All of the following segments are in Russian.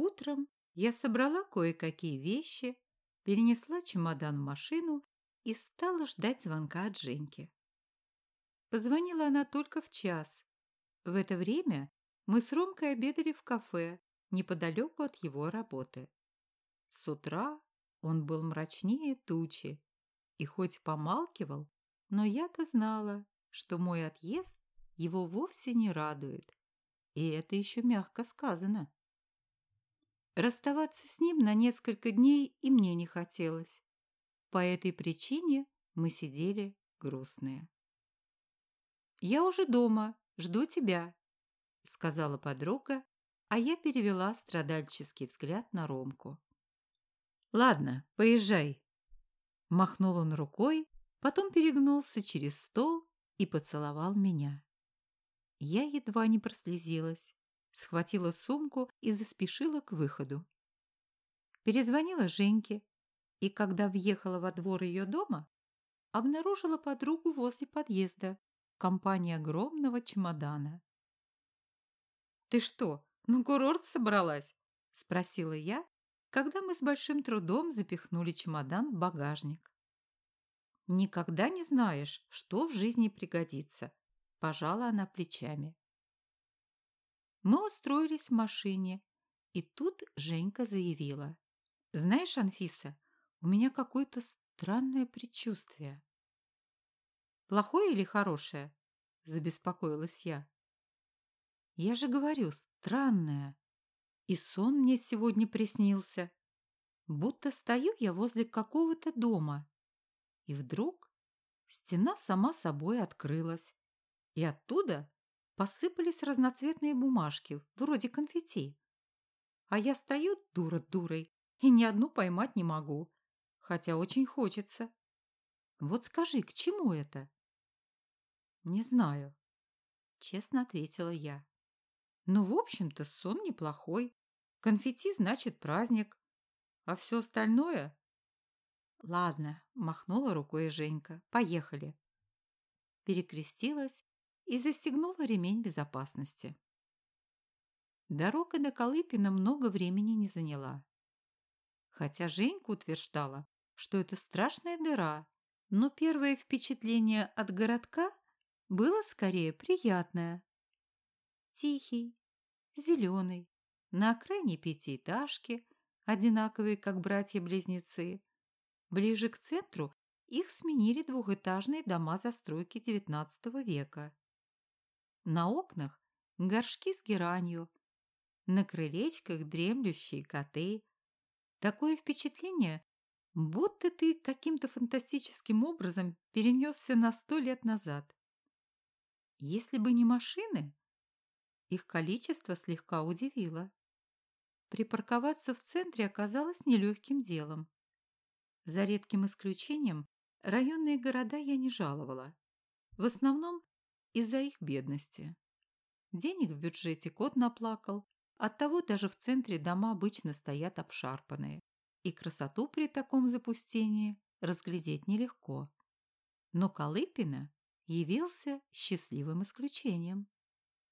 Утром я собрала кое-какие вещи, перенесла чемодан в машину и стала ждать звонка от Женьки. Позвонила она только в час. В это время мы с Ромкой обедали в кафе неподалеку от его работы. С утра он был мрачнее тучи и хоть помалкивал, но я-то знала, что мой отъезд его вовсе не радует. И это еще мягко сказано. Расставаться с ним на несколько дней и мне не хотелось. По этой причине мы сидели грустные. «Я уже дома, жду тебя», — сказала подруга, а я перевела страдальческий взгляд на Ромку. «Ладно, поезжай», — махнул он рукой, потом перегнулся через стол и поцеловал меня. Я едва не прослезилась схватила сумку и заспешила к выходу. Перезвонила Женьке, и когда въехала во двор ее дома, обнаружила подругу возле подъезда в компании огромного чемодана. «Ты что, на курорт собралась?» – спросила я, когда мы с большим трудом запихнули чемодан в багажник. «Никогда не знаешь, что в жизни пригодится», – пожала она плечами. Мы устроились в машине, и тут Женька заявила. «Знаешь, Анфиса, у меня какое-то странное предчувствие». «Плохое или хорошее?» – забеспокоилась я. «Я же говорю, странное. И сон мне сегодня приснился. Будто стою я возле какого-то дома. И вдруг стена сама собой открылась, и оттуда посыпались разноцветные бумажки, вроде конфетти. А я стою дура дурой и ни одну поймать не могу, хотя очень хочется. Вот скажи, к чему это? Не знаю, честно ответила я. Ну, в общем-то, сон неплохой. Конфетти значит праздник, а все остальное... Ладно, махнула рукой Женька. Поехали. Перекрестилась и застегнула ремень безопасности. Дорога до Колыпина много времени не заняла. Хотя Женька утверждала, что это страшная дыра, но первое впечатление от городка было скорее приятное. Тихий, зеленый, на окраине пятиэтажки, одинаковые, как братья-близнецы. Ближе к центру их сменили двухэтажные дома застройки XIX века. На окнах горшки с геранью, на крылечках дремлющие коты. Такое впечатление, будто ты каким-то фантастическим образом перенесся на сто лет назад. Если бы не машины, их количество слегка удивило. Припарковаться в центре оказалось нелегким делом. За редким исключением, районные города я не жаловала. В основном из-за их бедности. Денег в бюджете кот наплакал, оттого даже в центре дома обычно стоят обшарпанные, и красоту при таком запустении разглядеть нелегко. Но Колыпина явился счастливым исключением.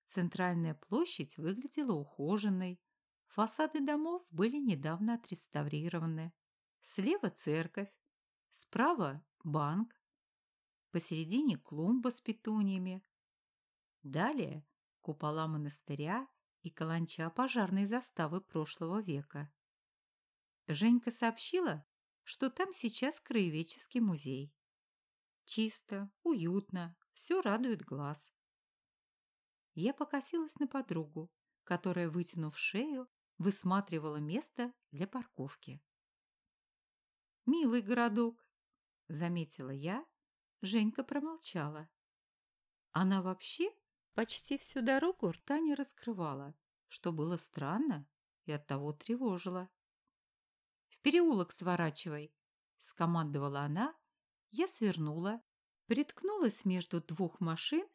Центральная площадь выглядела ухоженной, фасады домов были недавно отреставрированы. Слева церковь, справа банк, посередине клумба с петуниями. Далее купола монастыря и каланча пожарной заставы прошлого века. Женька сообщила, что там сейчас краеведческий музей. Чисто, уютно, все радует глаз. Я покосилась на подругу, которая, вытянув шею, высматривала место для парковки. «Милый городок», — заметила я Женька промолчала. Она вообще почти всю дорогу рта не раскрывала, что было странно и оттого тревожило. «В переулок сворачивай!» – скомандовала она. Я свернула, приткнулась между двух машин,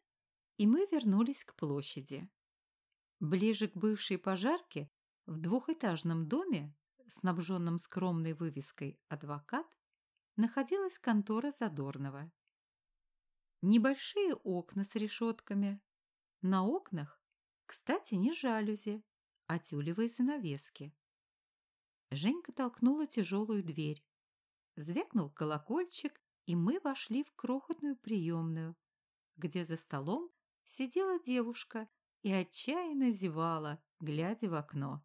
и мы вернулись к площади. Ближе к бывшей пожарке, в двухэтажном доме, снабженном скромной вывеской «Адвокат», находилась контора Задорнова. Небольшие окна с решетками. На окнах, кстати, не жалюзи, а тюлевые занавески. Женька толкнула тяжелую дверь. Звякнул колокольчик, и мы вошли в крохотную приемную, где за столом сидела девушка и отчаянно зевала, глядя в окно.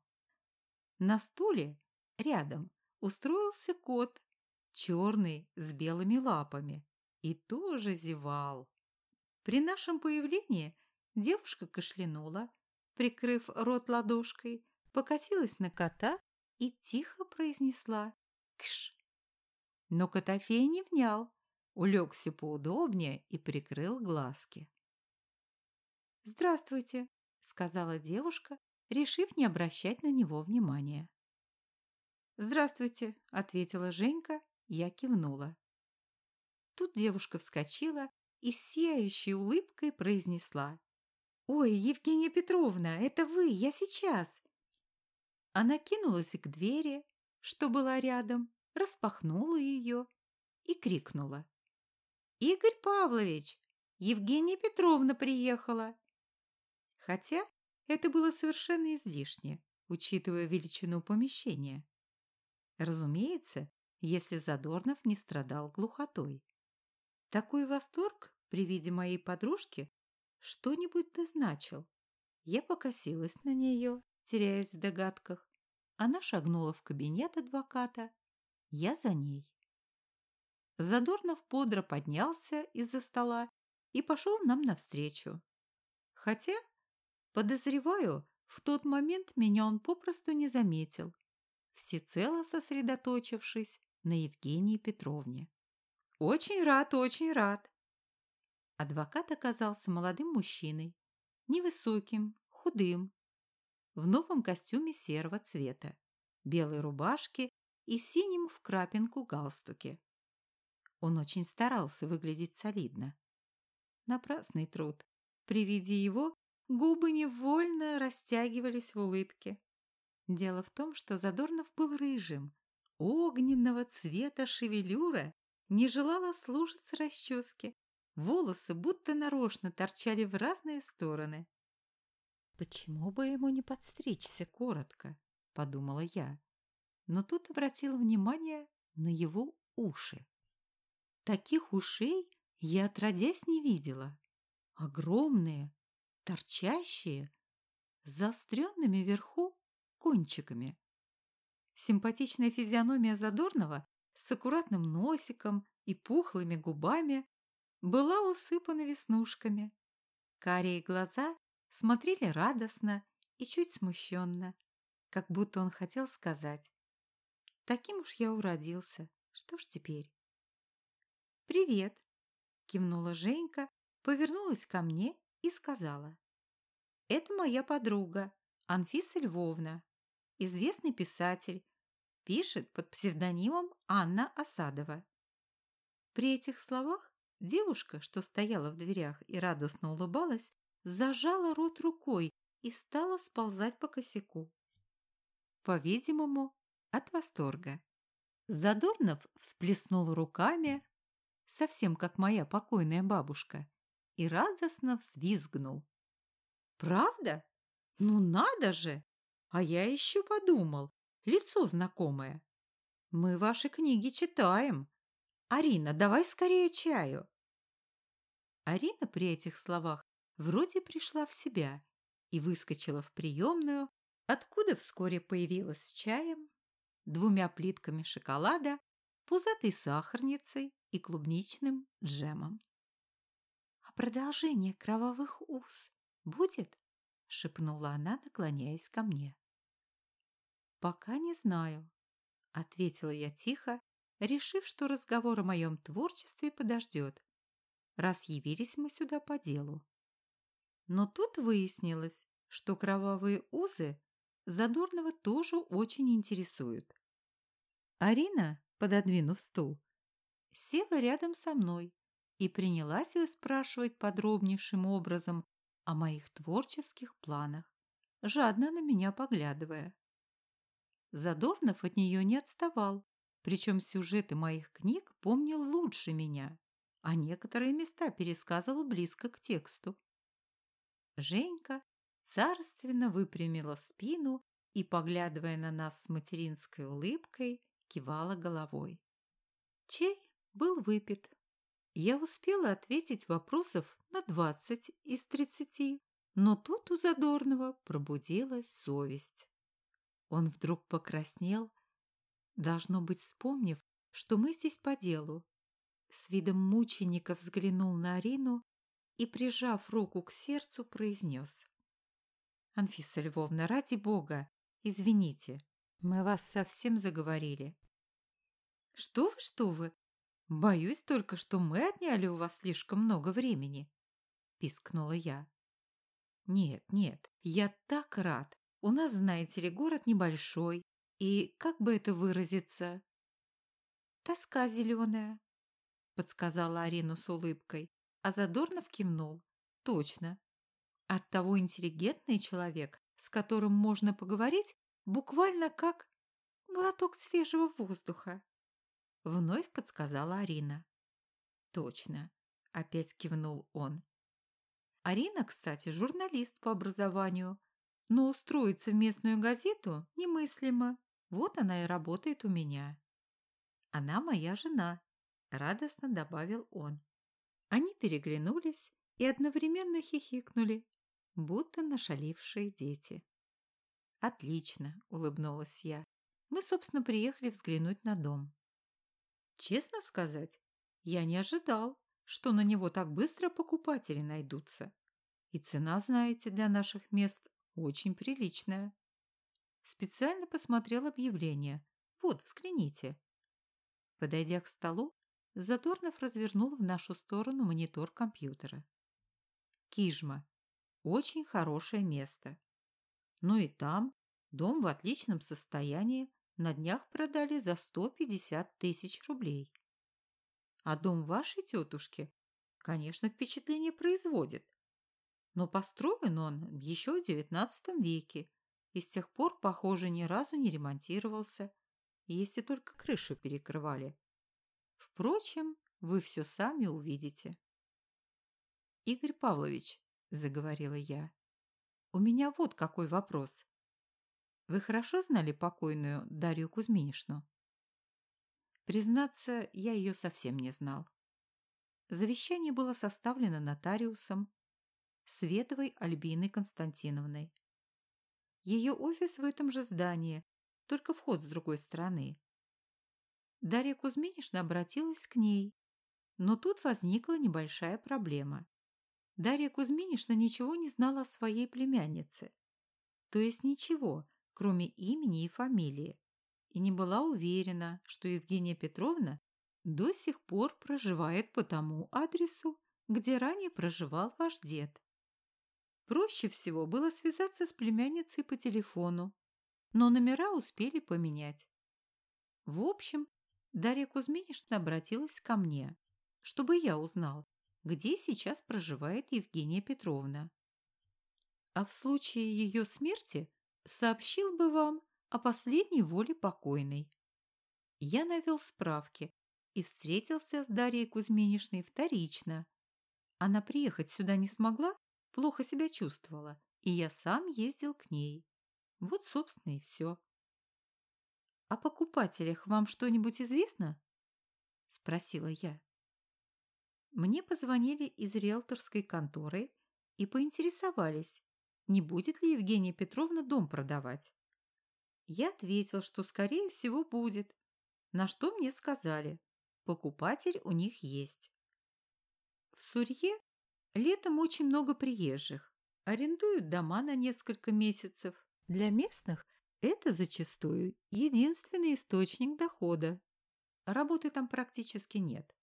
На стуле рядом устроился кот, черный с белыми лапами, и тоже зевал. При нашем появлении девушка кашлянула, прикрыв рот ладошкой, покосилась на кота и тихо произнесла «Кш». Но Котофей не внял, улегся поудобнее и прикрыл глазки. «Здравствуйте», — сказала девушка, решив не обращать на него внимания. «Здравствуйте», — ответила Женька, я кивнула. Тут девушка вскочила и сияющей улыбкой произнесла. «Ой, Евгения Петровна, это вы, я сейчас!» Она кинулась к двери, что была рядом, распахнула ее и крикнула. «Игорь Павлович, Евгения Петровна приехала!» Хотя это было совершенно излишне, учитывая величину помещения. Разумеется, если Задорнов не страдал глухотой. Такой восторг при виде моей подружки что-нибудь дозначил. Я покосилась на нее, теряясь в догадках. Она шагнула в кабинет адвоката. Я за ней. Задорнов бодро поднялся из-за стола и пошел нам навстречу. Хотя, подозреваю, в тот момент меня он попросту не заметил, всецело сосредоточившись на Евгении Петровне. «Очень рад, очень рад!» Адвокат оказался молодым мужчиной, невысоким, худым, в новом костюме серого цвета, белой рубашке и синим в крапинку галстуке. Он очень старался выглядеть солидно. Напрасный труд. При виде его губы невольно растягивались в улыбке. Дело в том, что Задорнов был рыжим, огненного цвета шевелюра не желала слушаться расчески. Волосы будто нарочно торчали в разные стороны. «Почему бы ему не подстричься коротко?» – подумала я. Но тут обратила внимание на его уши. Таких ушей я отродясь не видела. Огромные, торчащие, заостренными вверху кончиками. Симпатичная физиономия Задорнова с аккуратным носиком и пухлыми губами была усыпана веснушками. Карие глаза смотрели радостно и чуть смущенно, как будто он хотел сказать «Таким уж я уродился, что ж теперь?» «Привет!» – кивнула Женька, повернулась ко мне и сказала «Это моя подруга, Анфиса Львовна, известный писатель, пишет под псевдонимом Анна Осадова». При этих словах девушка, что стояла в дверях и радостно улыбалась, зажала рот рукой и стала сползать по косяку. По-видимому, от восторга. Задорнов всплеснул руками, совсем как моя покойная бабушка, и радостно взвизгнул. «Правда? Ну надо же! А я еще подумал, лицо знакомое. Мы ваши книги читаем. Арина, давай скорее чаю!» Арина при этих словах вроде пришла в себя и выскочила в приемную, откуда вскоре появилась с чаем, двумя плитками шоколада, пузатой сахарницей и клубничным джемом. «А продолжение кровавых уз будет?» — шепнула она, наклоняясь ко мне. «Пока не знаю», — ответила я тихо, решив, что разговор о моем творчестве подождет, раз явились мы сюда по делу. Но тут выяснилось, что кровавые узы Задорнова тоже очень интересуют. Арина, пододвинув стул, села рядом со мной и принялась выспрашивать подробнейшим образом о моих творческих планах, жадно на меня поглядывая. Задорнов от нее не отставал, причем сюжеты моих книг помнил лучше меня, а некоторые места пересказывал близко к тексту. Женька царственно выпрямила спину и, поглядывая на нас с материнской улыбкой, кивала головой. Чай был выпит. Я успела ответить вопросов на двадцать из тридцати, но тут у Задорнова пробудилась совесть. Он вдруг покраснел, должно быть, вспомнив, что мы здесь по делу. С видом мученика взглянул на Арину и, прижав руку к сердцу, произнес. «Анфиса Львовна, ради бога, извините, мы вас совсем заговорили». «Что вы, что вы? Боюсь только, что мы отняли у вас слишком много времени», – пискнула я. «Нет, нет, я так рад. У нас, знаете ли, город небольшой, и, как бы это выразиться, тоска зеленая», – подсказала Арина с улыбкой, а Задорнов кивнул. «Точно. Оттого интеллигентный человек, с которым можно поговорить, буквально как глоток свежего воздуха», – вновь подсказала Арина. «Точно», – опять кивнул он. Арина, кстати, журналист по образованию, но устроиться в местную газету немыслимо. Вот она и работает у меня. Она моя жена, радостно добавил он. Они переглянулись и одновременно хихикнули, будто нашалившие дети. «Отлично», — улыбнулась я. «Мы, собственно, приехали взглянуть на дом». «Честно сказать, я не ожидал, что на него так быстро покупатели найдутся. И цена, знаете, для наших мест очень приличная. Специально посмотрел объявление. Вот, взгляните. Подойдя к столу, Задорнов развернул в нашу сторону монитор компьютера. Кижма. Очень хорошее место. Ну и там дом в отличном состоянии на днях продали за 150 тысяч рублей. А дом вашей тетушки, конечно, впечатление производит. Но построен он еще в XIX веке и с тех пор, похоже, ни разу не ремонтировался, если только крышу перекрывали. Впрочем, вы все сами увидите. «Игорь Павлович», — заговорила я, — «у меня вот какой вопрос. Вы хорошо знали покойную Дарью Кузьминишну?» Признаться, я ее совсем не знал. Завещание было составлено нотариусом Световой Альбиной Константиновной. Ее офис в этом же здании, только вход с другой стороны. Дарья Кузьминишна обратилась к ней, но тут возникла небольшая проблема. Дарья Кузьминишна ничего не знала о своей племяннице, то есть ничего, кроме имени и фамилии и не была уверена, что Евгения Петровна до сих пор проживает по тому адресу, где ранее проживал ваш дед. Проще всего было связаться с племянницей по телефону, но номера успели поменять. В общем, Дарья Кузьминишна обратилась ко мне, чтобы я узнал, где сейчас проживает Евгения Петровна. А в случае ее смерти сообщил бы вам о последней воле покойной. Я навел справки и встретился с Дарьей Кузьминишной вторично. Она приехать сюда не смогла, плохо себя чувствовала, и я сам ездил к ней. Вот, собственно, и все. «О покупателях вам что-нибудь известно?» – спросила я. Мне позвонили из риэлторской конторы и поинтересовались, не будет ли Евгения Петровна дом продавать. Я ответил, что, скорее всего, будет. На что мне сказали, покупатель у них есть. В Сурье летом очень много приезжих. Арендуют дома на несколько месяцев. Для местных это зачастую единственный источник дохода. Работы там практически нет.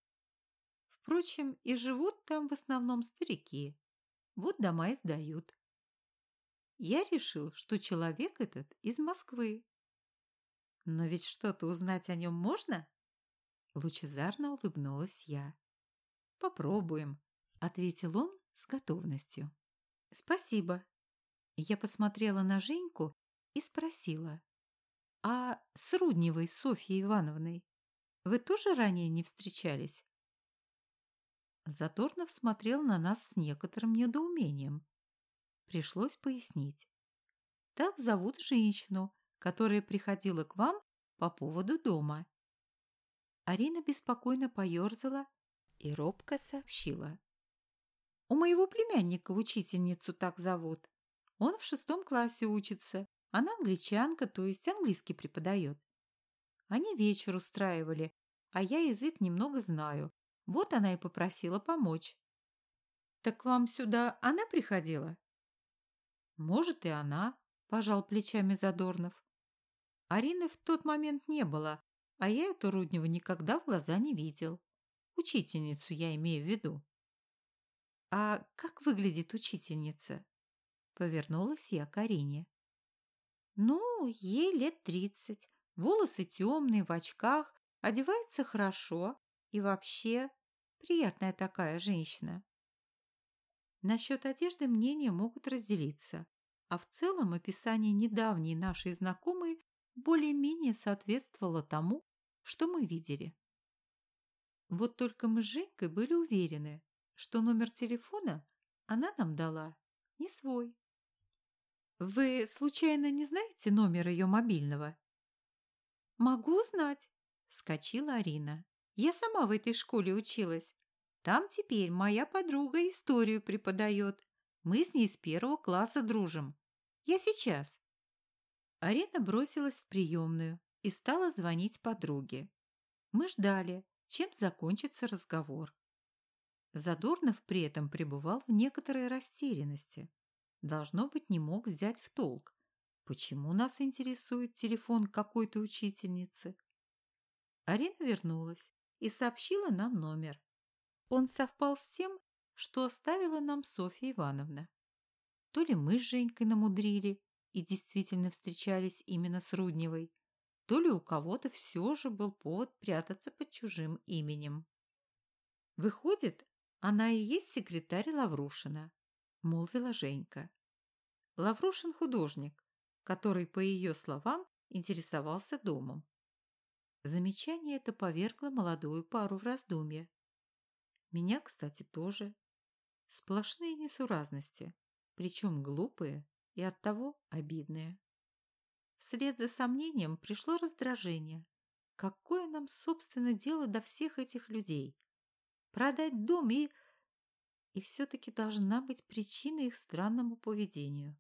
Впрочем, и живут там в основном старики. Вот дома и сдают я решил, что человек этот из Москвы. Но ведь что-то узнать о нем можно? Лучезарно улыбнулась я. Попробуем, ответил он с готовностью. Спасибо. Я посмотрела на Женьку и спросила. А с Рудневой Софьей Ивановной вы тоже ранее не встречались? Заторнов смотрел на нас с некоторым недоумением. Пришлось пояснить. Так зовут женщину, которая приходила к вам по поводу дома. Арина беспокойно поерзала и робко сообщила. У моего племянника учительницу так зовут. Он в шестом классе учится. Она англичанка, то есть английский преподает. Они вечер устраивали, а я язык немного знаю. Вот она и попросила помочь. Так вам сюда она приходила? Может, и она, пожал плечами Задорнов. Арины в тот момент не было, а я эту Рудневу никогда в глаза не видел. Учительницу я имею в виду. «А как выглядит учительница?» Повернулась я к Арине. «Ну, ей лет тридцать, волосы темные, в очках, одевается хорошо и вообще приятная такая женщина». Насчет одежды мнения могут разделиться, а в целом описание недавней нашей знакомой более-менее соответствовало тому, что мы видели. Вот только мы с Женькой были уверены, что номер телефона она нам дала не свой. Вы, случайно, не знаете номер ее мобильного? Могу знать, вскочила Арина. Я сама в этой школе училась. Там теперь моя подруга историю преподает. Мы с ней с первого класса дружим. Я сейчас. Арина бросилась в приемную и стала звонить подруге. Мы ждали, чем закончится разговор. Задорнов при этом пребывал в некоторой растерянности. Должно быть, не мог взять в толк, почему нас интересует телефон какой-то учительницы. Арина вернулась и сообщила нам номер. Он совпал с тем, что оставила нам Софья Ивановна. То ли мы с Женькой намудрили и действительно встречались именно с Рудневой, то ли у кого-то все же был повод прятаться под чужим именем. Выходит, она и есть секретарь Лаврушина, молвила Женька. Лаврушин художник, который, по ее словам, интересовался домом. Замечание это повергло молодую пару в раздумье. Меня, кстати, тоже. Сплошные несуразности, причем глупые и оттого обидные. Вслед за сомнением пришло раздражение. Какое нам, собственно, дело до всех этих людей? Продать дом и... И все-таки должна быть причина их странному поведению.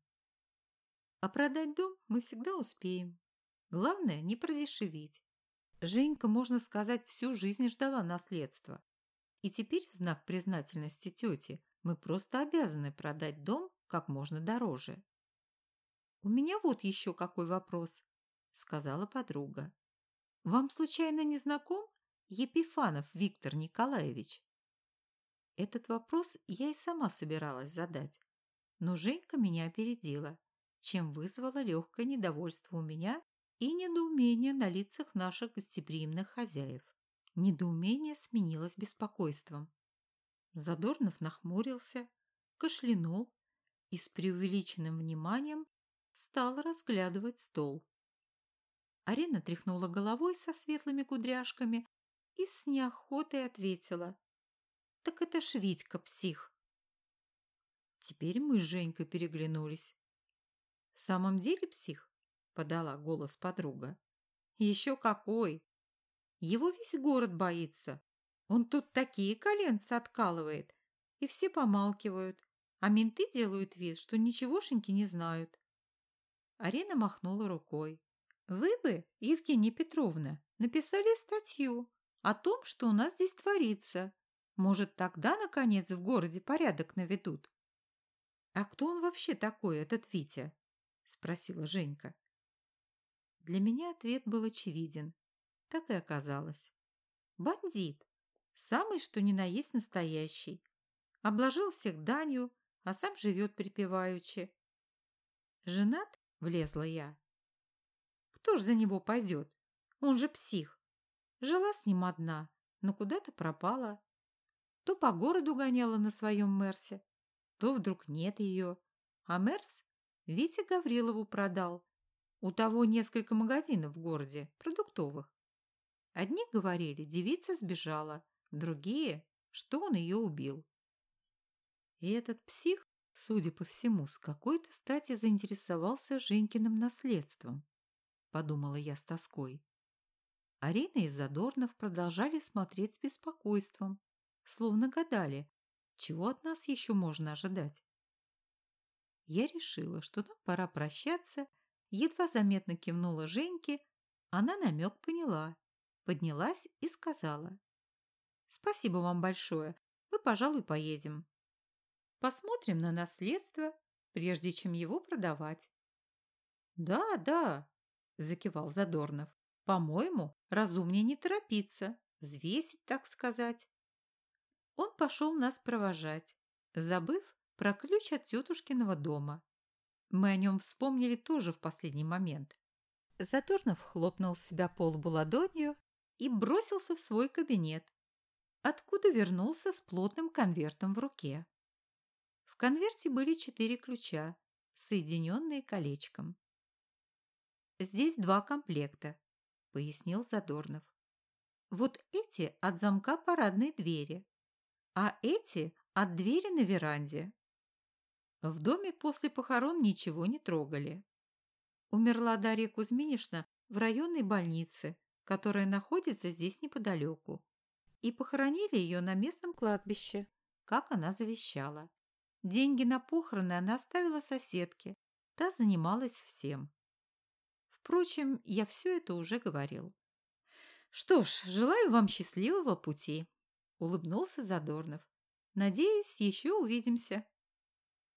А продать дом мы всегда успеем. Главное, не продешевить. Женька, можно сказать, всю жизнь ждала наследства. И теперь в знак признательности тете мы просто обязаны продать дом как можно дороже. «У меня вот еще какой вопрос», — сказала подруга. «Вам случайно не знаком Епифанов Виктор Николаевич?» Этот вопрос я и сама собиралась задать, но Женька меня опередила, чем вызвало легкое недовольство у меня и недоумение на лицах наших гостеприимных хозяев. Недоумение сменилось беспокойством. Задорнов нахмурился, кашлянул и с преувеличенным вниманием стал разглядывать стол. Арина тряхнула головой со светлыми кудряшками и с неохотой ответила. Так это ж Витька псих. Теперь мы с Женькой переглянулись. В самом деле псих? Подала голос подруга. Еще какой! Его весь город боится. Он тут такие коленца откалывает. И все помалкивают. А менты делают вид, что ничегошеньки не знают. Арина махнула рукой. Вы бы, Евгения Петровна, написали статью о том, что у нас здесь творится, может, тогда, наконец, в городе порядок наведут? «А кто он вообще такой, этот Витя?» – спросила Женька. Для меня ответ был очевиден. Так и оказалось. Бандит. Самый, что ни на есть настоящий. Обложил всех данью, а сам живет припеваючи. «Женат?» – влезла я. «Кто ж за него пойдет? Он же псих. Жила с ним одна, но куда-то пропала. То по городу гоняла на своем Мерсе, то вдруг нет ее. А Мерс Витя Гаврилову продал. У того несколько магазинов в городе, продуктовых. Одни говорили, девица сбежала, другие, что он ее убил. И этот псих Судя по всему, с какой-то стати заинтересовался Женькиным наследством, подумала я с тоской. Арина и Задорнов продолжали смотреть с беспокойством, словно гадали, чего от нас еще можно ожидать. Я решила, что нам пора прощаться, едва заметно кивнула Женьке, она намек поняла, поднялась и сказала. «Спасибо вам большое, мы, пожалуй, поедем. Посмотрим на наследство, прежде чем его продавать». «Да, да», – закивал Задорнов. «По-моему, разумнее не торопиться, взвесить, так сказать». Он пошел нас провожать, забыв про ключ от тетушкиного дома. Мы о нем вспомнили тоже в последний момент. Задорнов хлопнул себя по лбу ладонью и бросился в свой кабинет, откуда вернулся с плотным конвертом в руке. В конверте были четыре ключа, соединенные колечком. «Здесь два комплекта», — пояснил Задорнов. «Вот эти от замка парадной двери, а эти от двери на веранде. В доме после похорон ничего не трогали. Умерла Дарья Кузьминишна в районной больнице, которая находится здесь неподалеку, и похоронили ее на местном кладбище, как она завещала. Деньги на похороны она оставила соседке, та занималась всем. Впрочем, я все это уже говорил. «Что ж, желаю вам счастливого пути», — улыбнулся Задорнов. «Надеюсь, еще увидимся».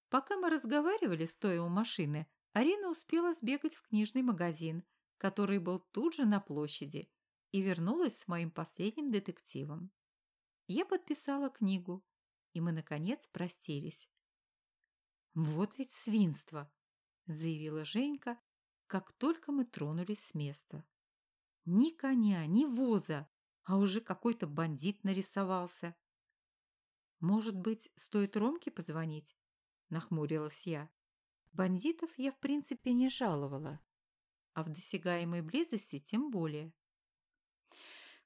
Пока мы разговаривали, стоя у машины, Арина успела сбегать в книжный магазин, который был тут же на площади, и вернулась с моим последним детективом. Я подписала книгу, и мы, наконец, простились. «Вот ведь свинство!» – заявила Женька, как только мы тронулись с места. «Ни коня, ни воза, а уже какой-то бандит нарисовался». «Может быть, стоит Ромке позвонить?» – нахмурилась я. Бандитов я, в принципе, не жаловала, а в досягаемой близости тем более.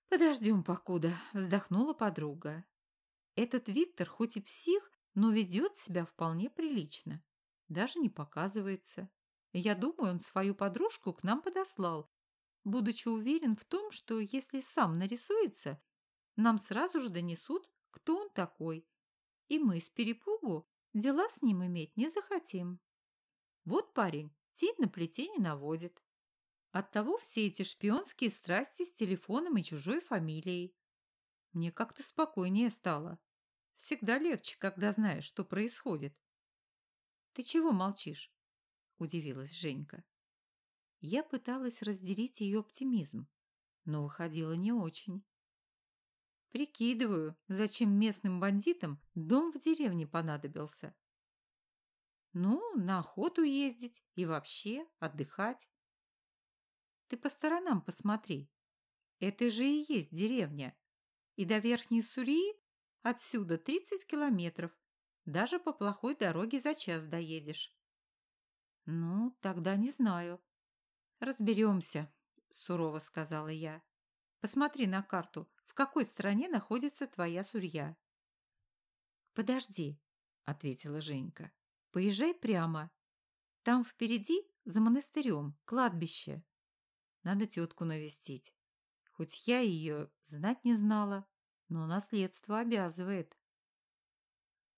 «Подождем покуда», – вздохнула подруга. «Этот Виктор хоть и псих, но ведет себя вполне прилично. Даже не показывается. Я думаю, он свою подружку к нам подослал, будучи уверен в том, что если сам нарисуется, нам сразу же донесут, кто он такой, и мы с перепугу Дела с ним иметь не захотим. Вот парень, тень на плите не наводит. Оттого все эти шпионские страсти с телефоном и чужой фамилией. Мне как-то спокойнее стало. Всегда легче, когда знаешь, что происходит. «Ты чего молчишь?» – удивилась Женька. Я пыталась разделить ее оптимизм, но выходило не очень. Прикидываю, зачем местным бандитам дом в деревне понадобился. Ну, на охоту ездить и вообще отдыхать. Ты по сторонам посмотри. Это же и есть деревня. И до Верхней Сурии отсюда 30 километров. Даже по плохой дороге за час доедешь. Ну, тогда не знаю. Разберемся, сурово сказала я. Посмотри на карту, в какой стране находится твоя сурья. Подожди, ответила Женька. Поезжай прямо. Там впереди, за монастырем, кладбище. Надо тетку навестить. Хоть я ее знать не знала, но наследство обязывает.